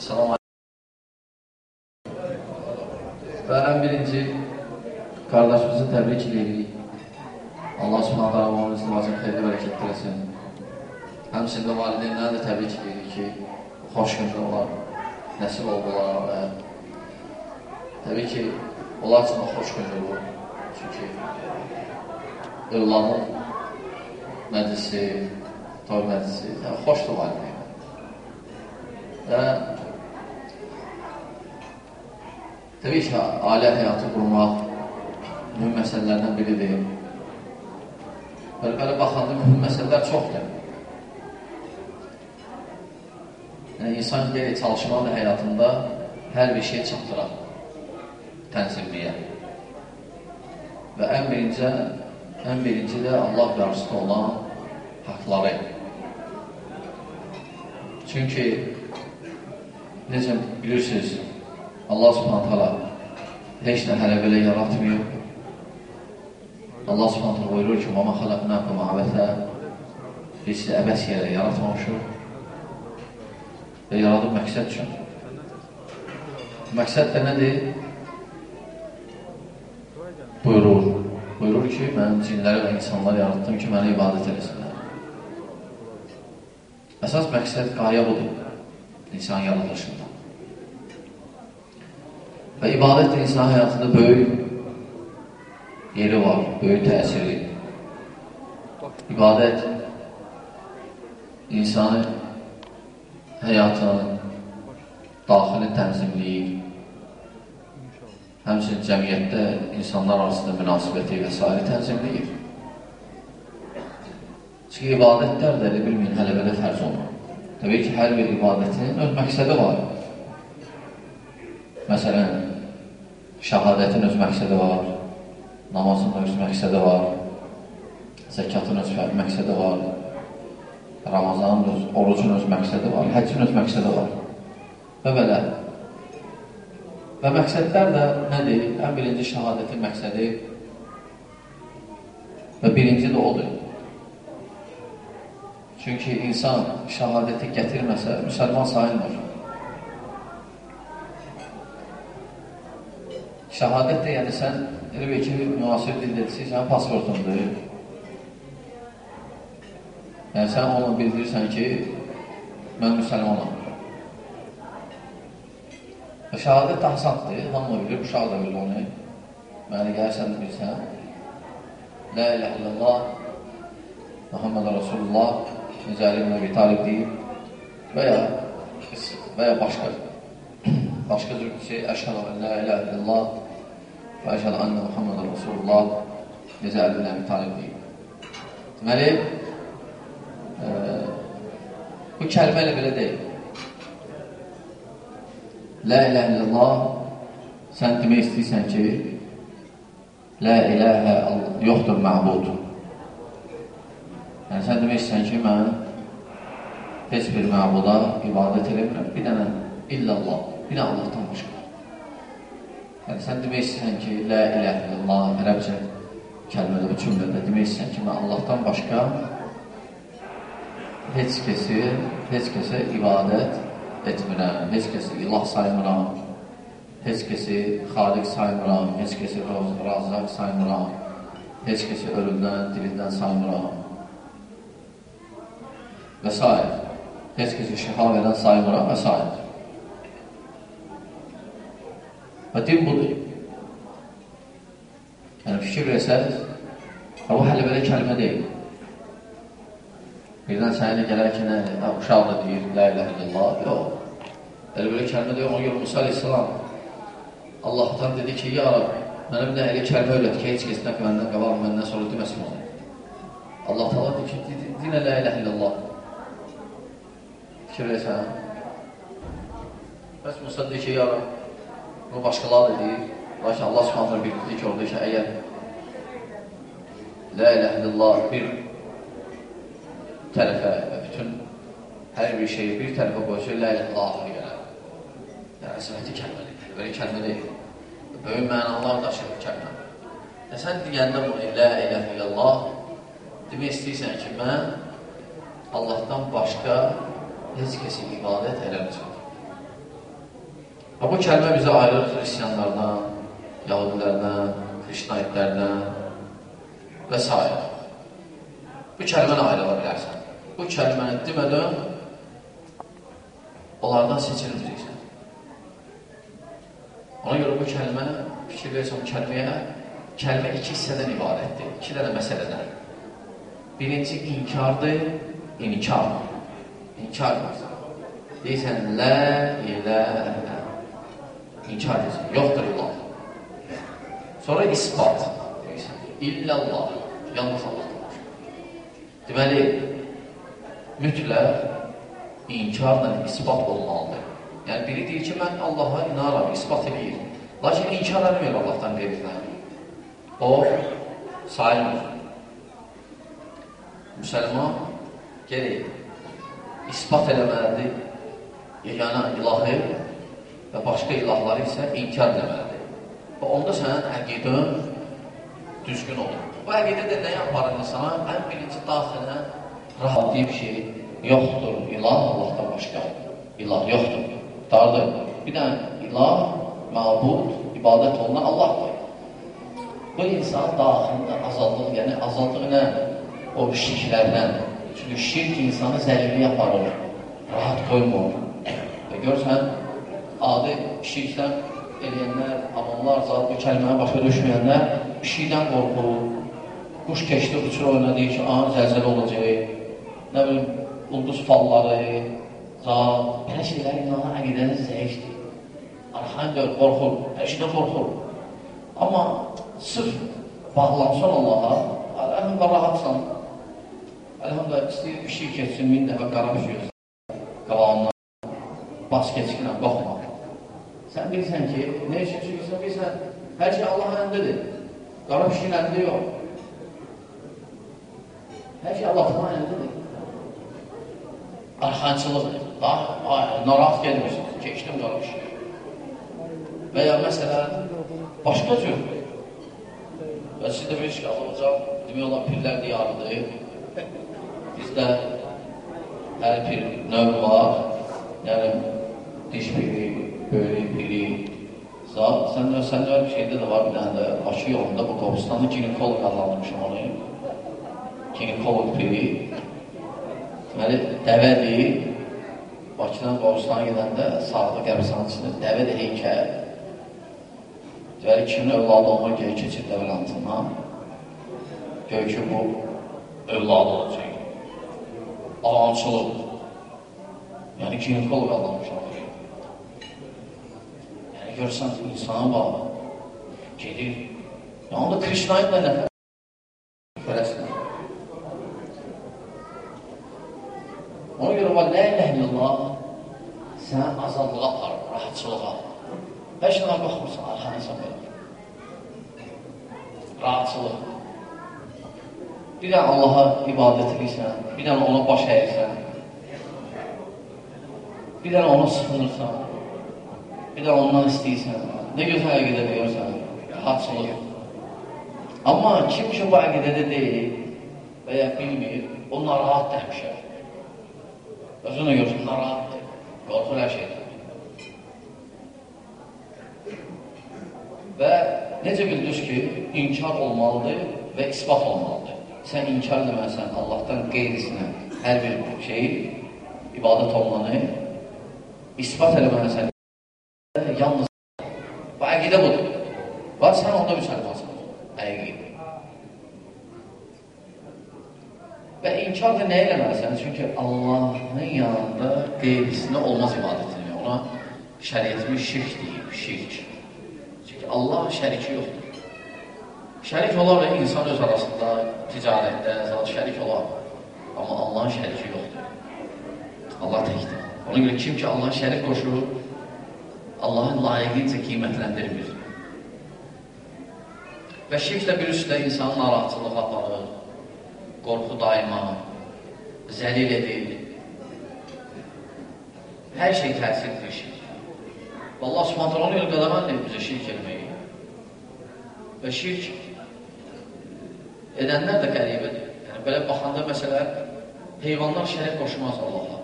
Salam Və ən birinci qardaşımızı təbrik edirik. Allah subhanət hala onun istimacını xeyli bərəkət eləsin. Həmçində valideynləri də təbrik edirik ki, xoş gündə onlar nəsib oldular və təbii ki, onlar üçün də xoş gündür bu. Çünki övladın məclisi, toy məclisi, yəni xoşdur valideyn. Və Təbii ki, ailə həyatı qurmaq mühüm məsələlərdən biridir. Belə, belə baxanda mühüm məsələlər çoxdur. Yəni, insan qeyri çalışmalı həyatında hər bir şey çatdırar tənzimliyə. Və ən birinci, ən birinci də Allah qarşısında olan haqları. Çünki necə bilirsiniz, Allah subhanət hələ heç nə hələ belə yaratmıyor. Allah subhanət hələ buyurur ki, Mama xələqnəkum əbətə biz sizi əbəs yerə yaratmamışıq və yaradıb məqsəd üçün. Məqsəd də nədir? Buyurur, buyurur ki, mən cinləri və insanları yaratdım ki, mənə ibadət eləsinlər. Əsas məqsəd qaya budur, insan yaradılışıdır. Və ibadət insan həyatında böyük yeri var, böyük təsiri. İbadət insanı həyatının daxili tənzimliyir. Həmçinin cəmiyyətdə insanlar arasında münasibəti və s. tənzimliyir. Çünki ibadətlər də elə bilməyin hələ belə fərz olmur. Təbii ki, hər bir ibadətin öz məqsədi var. Məsələn, şəhadətin öz məqsədi var, namazın öz məqsədi var, zəkatın öz məqsədi var, Ramazanın öz, orucun öz məqsədi var, həccin öz məqsədi var və belə. Və məqsədlər də nədir? Ən birinci şəhadətin məqsədi və birinci də odur. Çünki insan şəhadəti gətirməsə, müsəlman sayılmır. Şəhadət də, yəni sən elə bir ki, müasir dildə sən pasportundur. Yəni sən onu bildirirsən ki, mən müsəlmanam. Və şəhadət də asaddır, hamı bilir, uşaq da bilir onu. Məni gəlir, sən də bilsən. La ilə illallah, Muhammed Rasulullah, necə Ali ibn Əbi Talib deyib və ya, və ya başqa başqa cür şey, əşhədə və la ilə illallah və əşhədə annə Muhammed Rasulullah necə Ali ibn Əbi Talib deyib. Deməli, e, bu kəlmə ilə belə deyil. La ilə illallah sən demək istəyirsən ki, La iləhə yoxdur məbud. Yəni, sən demək istəyirsən ki, mən heç bir məbuda ibadət eləmirəm. Bir dənə illallah, bir Allahdan başqa. Yəni, sən demək istəyirsən ki, Lə iləh illallah, ərəbcə kəlmədə, cümlədə demək istəyirsən ki, mən Allahdan başqa heç kəsi, heç kəsə ibadət etmirəm, heç kəsi ilah saymıram, heç kəsi xaliq saymıram, heç kəsi razaq saymıram, heç kəsi ölümdən, dilindən saymıram və s. Heç kəsi şifa verən saymıram və s. Və din budur. Yəni, fikir versəniz, və bu hələ belə kəlmə deyil. Birdən sənə gələr ki, nə, uşaq da deyir, la ilə illallah, yox. Elə belə kəlmə deyil, ona görə Musa aleyhissalam Allahdan dedi ki, ya Rab, mənə bir də elə kəlmə öyrət ki, heç kəsdən ki, məndən qabaq, məndən sonra deməsin onu. Allah tala deyir ki, dinə la ilə illallah. Fikir versən. Bəs Musa deyir ki, ya Rab, bunu başqaları da deyir. Lakin Allah subhanətlə bildirdi ki, orada ki, əgər La ilə illallah bir tərəfə və bütün hər bir şeyi bir tərəfə qoysa, La ilə illallah gələr. Yəni, əsməti kəlmədir, belə kəlmə deyil. Böyük mənalar daşıyır kəlmə. Və sən deyəndə bunu, La ilə illallah, demək istəyirsən ki, mən Allahdan başqa heç kəsi ibadət eləməyəcəm. Bu kəlmə bizi ayırır xristiyanlardan, yahudilərdən, krişnaitlərdən və s. Bu kəlməni ayrıla bilərsən. Bu kəlməni demədən onlardan seçilməyəcəksən. Ona görə bu kəlmə, fikir verirsən kəlməyə, kəlmə iki hissədən ibarətdir, iki dənə məsələdən. Birinci inkardır, inkar. İnkar edirsən. Deyirsən, lə ilə inkar edirsən, yoxdur ilah. Sonra ispat, illallah, yalnız Allahdır. Deməli, mütləq inkarla ispat olmalıdır. Yəni, biri deyir ki, mən Allaha inaram, ispat edir. Lakin inkar edmir Allahdan qeyrindən. O, sayılmır. Müsəlman gerək ispat eləməlidir yeganə ilahı və başqa ilahları isə inkar deməlidir. Və onda sənin əqidən düzgün olur. Bu əqidə də nəyə aparır insana? Ən birinci daxilə rahat bir şey yoxdur. İlah Allahdan başqa. İlah yoxdur. Dardır. Bir dənə ilah, məbud, ibadət olunan Allahdır. Bu insan daxilində azaldıq, yəni azaldıq nə? O şirklərdən. Çünki şirk insanı zəliliyə aparır, rahat qoymur. Və görsən, adi şirkdən eləyənlər, avamlar, zat bu kəlməni başa düşməyənlər pişikdən qorxur, quş keçdi, uçur oyuna deyir ki, aha, zəlzələ olacaq, nə bilim, ulduz falları, zat, belə şeylər inanır, əqidəniz zəifdir. Arxan gör, qorxur, hər şeydən qorxur. Amma sırf bağlansan Allaha, əlhamdə rahatsan. Əlhamdə istəyir şey keçsin, min dəfə qara şey qabağından bas keçkinə, baxma. Sən bilirsən ki, nə üçün? Çünki sən bilirsən, hər şey Allahın əlindədir. Qara pişkin əlində yox. Hər şey Allahın əlindədir. Arxançılıq, narahat gelmişsiniz, keçdim qara pişkin. Və ya məsələn, başqa cür. Və siz də bir şey Azərbaycan, demək olan pirlər diyarıdır. Bizdə hər bir növ var. Yəni, diş piri, böyrək piri, zat. Sən də, sən də şeydə də var bir dənə də Bakı yolunda bu Qobustanda ginekolog adlandırmışam onu. Ginekolog piri. Deməli, dəvədir. Bakıdan Qobustana gedəndə sağda qəbristanın içində dəvədir heykəl. Deməli, kimin övladı olmaq gəyə keçir dəvəl altından. Gör ki, bu övladı olacaq. Ağamçılıq. Yəni, ginekolog adlandırmışam görsən insana bax, gedir. Ya onda da nə fərəsdir. Ona görə var, lə ilə illallah sənə azadlığa aparır, rahatçılığa. Hər şeydən baxmırsan, arxanısan belə. Rahatçılıq. Bir dənə Allaha ibadət edirsən, bir dənə ona baş əyirsən, bir dənə ona sıxınırsan, Bir də ondan istəyirsən. Nə gözəl əqidə deyirsən, rahatçılıq. Amma kim ki bu əqidədə deyil və ya bilmir, o narahat həmişə. Özünə görsən, narahatdır. Qorxur hər şeydən. Və necə bildiniz ki, inkar olmalıdır və ispat olmalıdır. Sən inkar deməsən Allahdan qeyrisinə hər bir şeyi, ibadət olmanı, ispat eləməlisən yalnız bu əqidə budur. Və sən onda müsəlmansan. Əqidə. Və inkar da nə eləməlisən? Çünki Allahın yanında qeyrisinə olmaz ibadətini. Ona şəriyyətimiz şirk deyib, şirk. Çünki Allah şəriki yoxdur. Şərik olar insan öz arasında, ticarətdə, zat şərik olar. Amma Allahın şəriki yoxdur. Allah təkdir. Ona görə kim ki Allahın şərik qoşur, Allahın layiqincə qiymətləndirmir. Və şirklə bir üstə insanın narahatçılıq aparır, qorxu daima, zəlil edir. Hər şey təsirdir şirk. Və Allah subhanətə onu ilə qadağan edib bizə şirk eləməyi. Və şirk edənlər də qəribədir. Yəni, belə baxanda məsələ, heyvanlar şərik qoşmaz Allaha.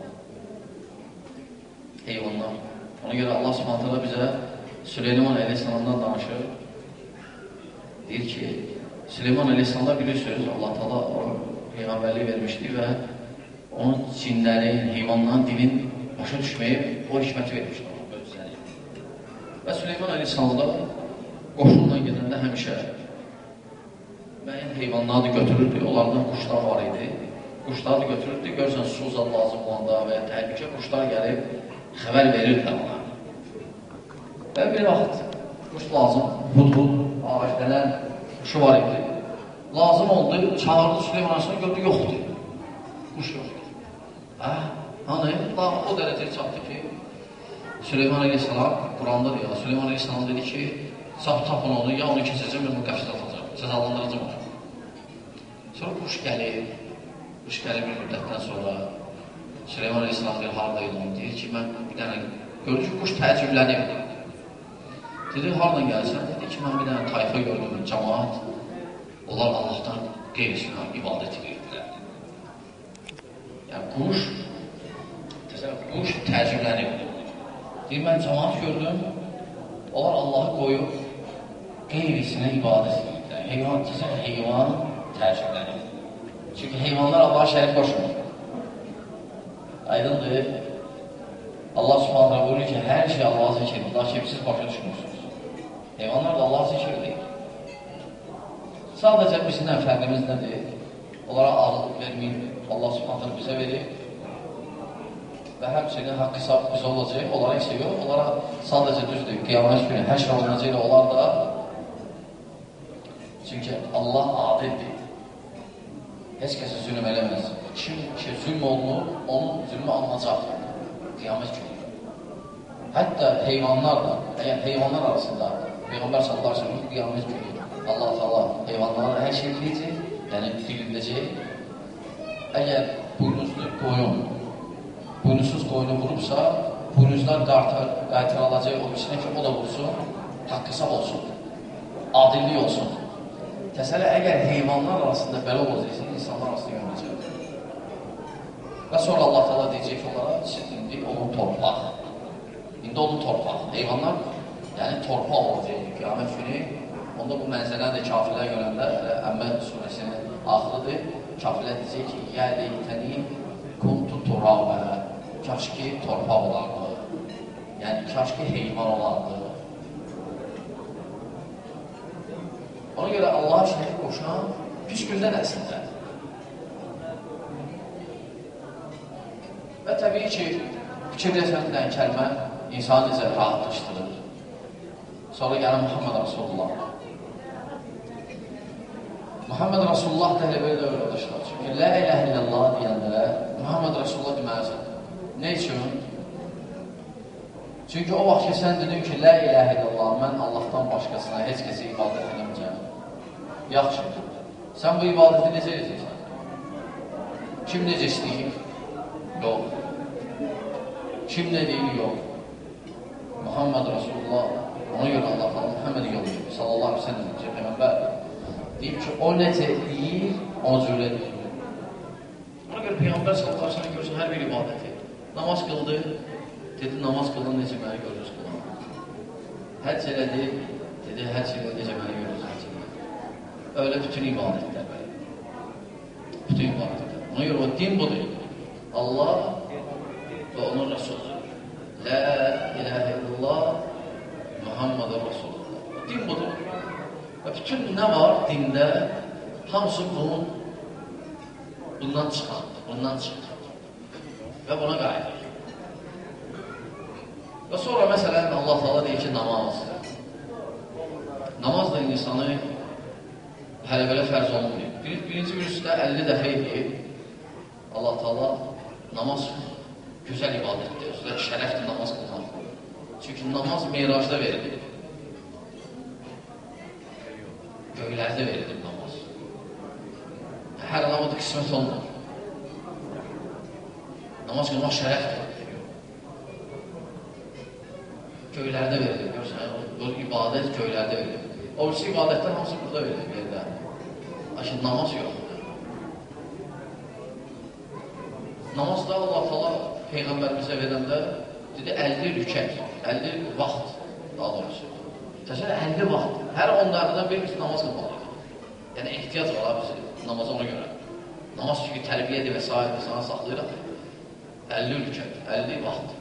Heyvanlar. Ona görə Allah subhanətələ bizə Süleyman əleyhissalamdan danışır. Deyir ki, Süleyman əleyhissalamda bilirsiniz, Allah tala Peyğəmbərlik vermişdi və onun cinlərin, heyvanların dilin başa düşməyi o hikməti vermişdi. Və Süleyman əleyhissalamda qoşunla gedəndə həmişə müəyyən heyvanları götürürdü, onlardan quşlar var idi. Quşları götürürdü, görürsən su lazım olanda və ya təhlükə quşlar gəlib xəbər verirdilər ona. Və bir vaxt quş lazım, hudhud, ağacdələn quşu var idi. Lazım oldu, çağırdı Süleyman Aleyhisselam, gördü, yoxdur. Quş yoxdur. Hə, hani, o dərəcəyə çatdı ki, Süleyman Aleyhisselam, Quranda deyir, Süleyman Aleyhisselam dedi ki, sap tapın onu, ya onu kesəcəm, ya onu qəfsdə atacam, cəzalandıracam onu. Sonra quş gəlir, quş gəlir bir müddətdən sonra Süleyman Aleyhisselam deyir, haradaydı onu, deyir ki, mən bir dənə, gördü ki, quş təəccüblənir. Dedi, haradan gəlsən? Dedi ki, mən bir dənə tayfa gördüm, cəmaat, onlar Allahdan qeyrisinə ibadət edirdilər. Yəni, quş, quş təəccüblənir. Deyir, mən cəmaat gördüm, onlar Allahı qoyub qeyrisinə ibadət edirlər. Heyvan, desən, heyvan təəccüblənir. Çünki heyvanlar Allah'a şərik qoşmur. Aydındır. Allah subhanətlə buyurur ki, hər şey Allah'a zikirdir, lakin siz başa düşmürsünüz. Heyvanlar da Allah'a zikirdir. Sadəcə bizimlə fərqimiz nədir? Onlara ağırlıq verməyin, Allah subhanətlə bizə verir və həmçinin haqq hesab bizə olacaq, onlara isə yox, onlara sadəcə düzdür, qiyamət günü həşr olunacaq ilə onlar da çünki Allah adildir. Heç kəsə zülm eləməz. Kim ki, zülm olunur, onun zülmü alınacaq qiyamət günü. Hətta heyvanlar da, əgər heyvanlar arasında Peyğəmbər sallallahu aleyhi ve sellem qiyamət günü Allah Taala heyvanlara hər şey eləyəcək, yəni bilindəcək. Əgər buynuzlu qoyun buynuzsuz qoyunu vurubsa, buynuzlar qaytarılacaq o birisine ki, o da vursun, haqq hesab olsun, adillik olsun. Təsələ, əgər heyvanlar arasında belə olacaqsa, insanlar. Və sonra Allah təala deyəcək onlara, siz indi onun torpaq. İndi onun torpaq. Heyvanlar, yəni torpaq olacaq qiyamət günü. Onda bu mənzərəni də kafirlər görəndə, Əmmə surəsinin axırıdır. Kafirlər deyəcək ki, yə leytəni kuntu turabə kaş ki torpaq olardı. Yəni, kaş ki heyvan olardı. Ona görə Allah şəhid qoşan pis gündən əslində. Və təbii ki, fikirləşəndən kəlmə insanı necə rahatlaşdırır. Sonra gələn Muhammed Rasulullah. Muhammed Rasulullah belə də öyrədişlər. Çünki Lə ilə illallah deyəndə Muhammed Rasulullah deməlisən. Nə üçün? Çünki o vaxt ki, sən dedin ki, Lə iləhə illallah, mən Allahdan başqasına heç kəsə ibadət edəməyəcəm. Yaxşı. Sən bu ibadəti necə edəcəksən? Kim necə istəyir? Yox. Kim deyir? Yox. Muhammed Rasulullah, ona görə Allah Allah Muhammed yollayır. Sallallahu aleyhi ve sellem, Peyğəmbər. Deyib ki, o necə deyir, o cürə deyir. Ona görə Peyğəmbər sallallahu aleyhi ve sellem görürsən hər bir ibadəti. Namaz qıldı, dedi, namaz qılın necə məni görürüz qılan. Həcc elədi, dedi, həcc elədi, necə məni elədi. Öyle bütün ibadətlər belə. Bütün ibadətlər. Ona görə o din budur. Allah və onun Resulü. La ilahə illallah Muhammed Resulullah. Din budur. Və bütün nə var dində, hamısı bunun bundan çıxar, bundan çıxar və buna qayıdır. Və sonra məsələn Allah Taala deyir ki, namaz. Namaz da insanı hələ belə fərz olunmuyor. Bir, birinci virüsdə 50 dəfə edir. Allah Taala namaz gözəl ibadətdir, özü şərəfdir namaz qılmaq. Çünki namaz miracda verilir. Göylərdə verilir namaz. Hər namazda qismət olmur. Namaz qılmaq şərəfdir. Göylərdə verilir. Görürsən, bu ibadət göylərdə verilir. O birisi ibadətlər hamısı burada verilir yerdə. Lakin namaz yox. Namazda Allah Allah Peyğəmbərimizə verəndə Dedi, 50 rükət, 50 vaxt, daha doğrusu. Təsəvvür 50 vaxt. Hər 10 dəqiqədən bir biz namaz qılmalıyıq. Yəni, ehtiyac var bizi namaza ona görə. Namaz çünki tərbiyədir və s. və s. saxlayıraq. 50 rükət, 50 vaxt.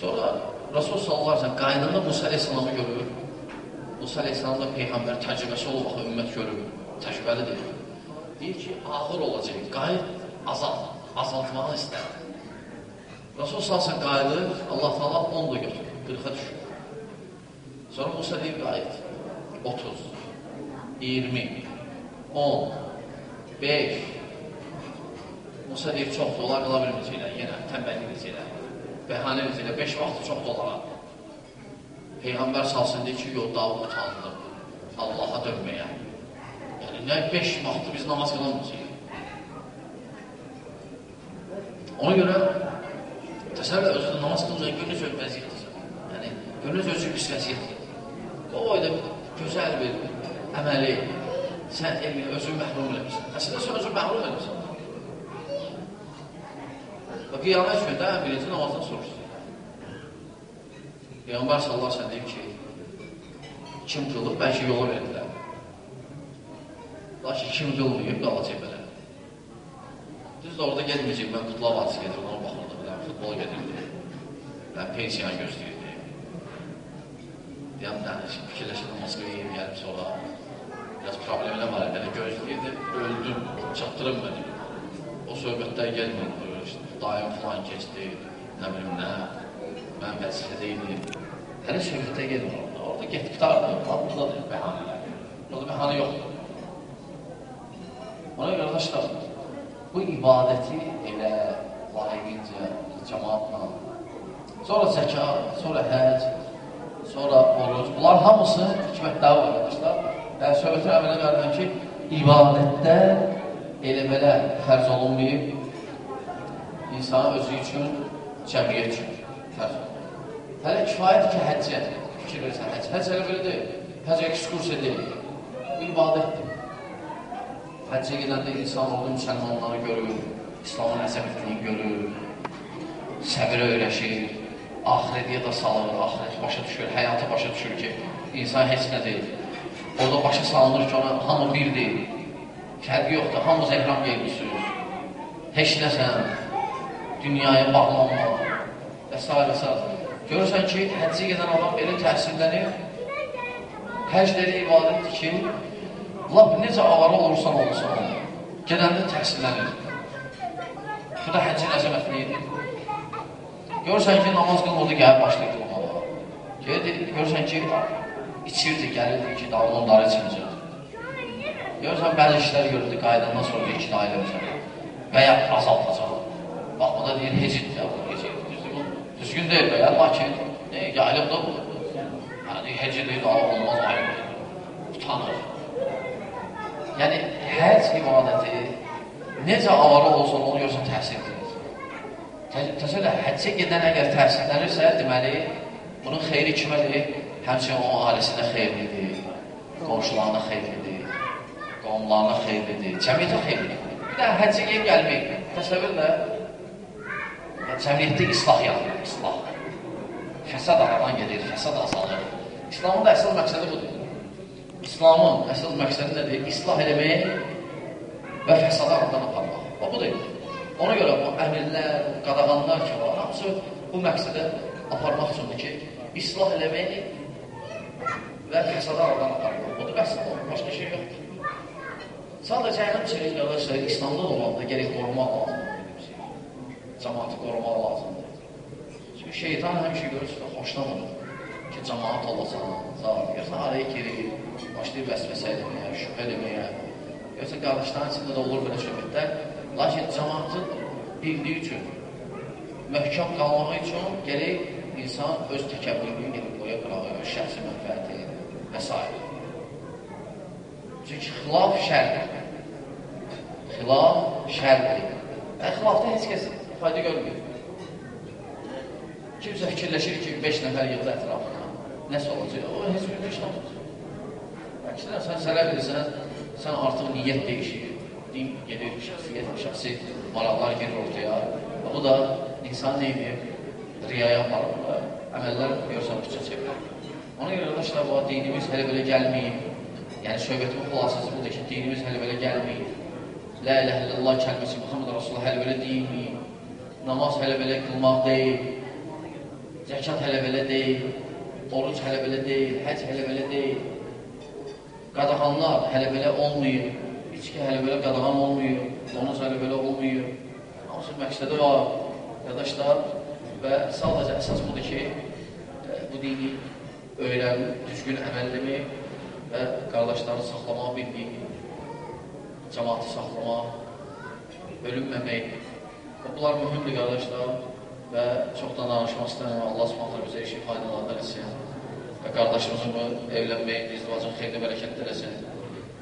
Sonra Rasul sallallahu aleyhi ve sellem qaynında Musa aleyhisselamı görür. Musa aleyhisselam da Peyğəmbər təcrübəsi olmaqla ümmət görür. Təcrübəlidir. Deyir ki, ağır olacaq, qayıt azalt, azaltmağı istər. Rasul sallallahu qayıdır, Allah taala 10 da götürür, 40-a düşür. Sonra Musa deyir, qayıt, 30, 20, 10, 5, Musa deyir, çoxdur, olar qala bilməyəcəklər, yenə təmbəllik edəcəklər. Bəhanə edəcəklər, 5 vaxtı çox dolara. Peyğəmbər salsın deyir ki, yox, Davud utandı Allaha dönməyə. Yəni, nə 5 vaxtı biz namaz qılamayacaq. Ona görə təsəvvür özünü namaz qılmayan günüz öz vəziyyətdir. Yəni, günüz özü pis vəziyyətdir. O boyda gözəl bir əməli sən elmi özünü məhrum eləmirsən. Əslində sən özünü məhrum eləmirsən. Və qiyamət gündə ən birinci namazdan soruşsun. Peyğəmbər sallallahu aleyhi ve sellem deyib ki, kim qılıb, bəlkə yola verdilər. Lakin kim qılmayıb, qalacaq belə. Düz də orada getməyəcək, mən futbol vadisi gedirdim, ona yəni, futbol gedirdim. Mən pensiyanı gözləyirdim. Deyəm, yəni, fikirləşirdim, Moskvaya yiyib gəlib sonra. Biraz problemlə var, belə gözləyirdim, öldüm, çatdırım məni. O söhbətlər gəlmədi, işte, daim falan keçdi, nə bilim nə mən vəzifədə idim. Hələ söhbətə gedir orada. Orada get qutardı, buradadır bəhanələr. Orada bəhanə yoxdur. Ona qardaşlar, bu ibadəti elə layiqincə, cəmaatla, sonra zəkat, sonra həc, sonra oruc, bunlar hamısı hikmətləri var, qardaşlar. Yəni, söhbətin əmələ qardan ki, ibadətdə elə belə fərz olunmayıb, insan özü üçün, cəmiyyət üçün fərz olunmayıb. Hələ kifayət ki, həccə fikir versən, həcc. Həcc hələ belə deyil, həcc ekskursiya deyil. İbadətdir. Həccə gedəndə insan oldu, müsəlmanları görür, İslamın əzəmətliyini görür, səbir öyrəşir, ahirədiyə də salır, ahirət başa düşür, həyata başa düşür ki, insan heç nə deyil. Orada başa salınır ki, ona hamı bir deyil. Fərqi yoxdur, hamı zəhram geymişsiniz. Heç nəsən, dünyaya bağlanma və s. və s. Görürsən ki, həccə gedən adam belə təhsillənir, həcləri ibadətdir ki, lap necə avara olursan olursan olur. Gedəndə təhsillənir. Bu da həccin əzəmətliyidir. Görürsən ki, namaz qılmadı, gəlib başlayır qılmağa. Görürsən ki, içirdi, gəlirdi ki, daha onları içməyəcək. Görürsən, bəzi işlər görürdü, qaydandan sonra iki də ailəmsən və ya azaltacaq. Bax, bu da deyir, hecid ya, bu hecid düzgün deyil və ya lakin e, yayılıbdır bu. Yəni, hecədir, olmaz ayıb. Utanır. Yəni, həc ibadəti necə avara olsun, onu görsən təhsil Təsəvvür, həccə gedən əgər təhsillənirsə, deməli, bunun xeyri kimədir? Həmçinin onun ailəsinə xeyirlidir, qonşularına xeyirlidir, qovumlarına xeyirlidir, cəmiyyətə xeyirlidir. Bir də həccə gəlib gəlmək. Təsəvvürlə, cəmiyyətdə islah yaranır, islah. Fəsad aradan gedir, fəsad azalır. İslamın da əsas məqsədi budur. İslamın əsas məqsədi nədir? İslah eləmək və fəsadı aradan aparmaq. O budur. Ona görə bu əmirlər, qadağanlar ki var, hamısı bu məqsədə aparmaq üçündür ki, islah eləmək və fəsadı aradan aparmaq. Budur məqsəd olur, başqa şey yoxdur. Sadəcə cəhənnəm çelik qardaşlar, İslamda olmaqda gerək qorumaq lazımdır cəmaatı qorumaq lazımdır. Çünki şeytan həmişə görürsün, xoşlamır ki, cəmaat olasan, zaten görsən, araya girir, başlayır vəsvəsə etməyə, şübhə eləməyə. Görsən, qardaşların içində də olur belə söhbətlər. Lakin cəmaatın bildiyi üçün, möhkəm qalmağı üçün gerək insan öz təkəbbürlüyü gedib qoya qırağı, öz şəxsi mənfəəti və s. Çünki xilaf şərdir. Xilaf şərdir. Və xilafda heç kəs fayda görmür. Kimsə fikirləşir ki, 5 nəfər yığdı ətrafına, nəsə olacaq, o heç bir iş olmaz. Əksinə, sən sələb edirsən, sən artıq niyyət deyişir, din gedir, şəxsiyyət, şəxsi maraqlar gedir ortaya. Bu da insan neyini riyaya aparırlar, əməllər görsən puça çevirir. Ona görə arkadaşlar, bu dinimiz hələ belə gəlməyib. Yəni, söhbətimin xülasəsi budur ki, dinimiz hələ belə gəlməyib. La ilahe illallah kəlməsi Muhammed Rasulullah hələ belə deyilməyib. Namaz hələ belə qılmaq deyil. Zəkat hələ belə deyil. Oruc hələ belə deyil. Həc hələ belə deyil. Qadağanlar hələ belə olmuyor. İçki hələ belə qadağan olmuyor. Donuz hələ belə olmuyor. Hamısı məqsədi var. Qardaşlar, və sadəcə əsas budur ki, e, bu dini öyrənib, düzgün əməllimi və qardaşları saxlamaq bildiyi, cəmatı saxlamaq, bölünməmək. Bunlar mühümdür qardaşlar və çoxdan danışmaq istəyirəm. Allah subhanətlə bizə işi faydalandır etsin və qardaşımızın bu evlənməyin, izdivacın xeyrini bərəkətlər etsin.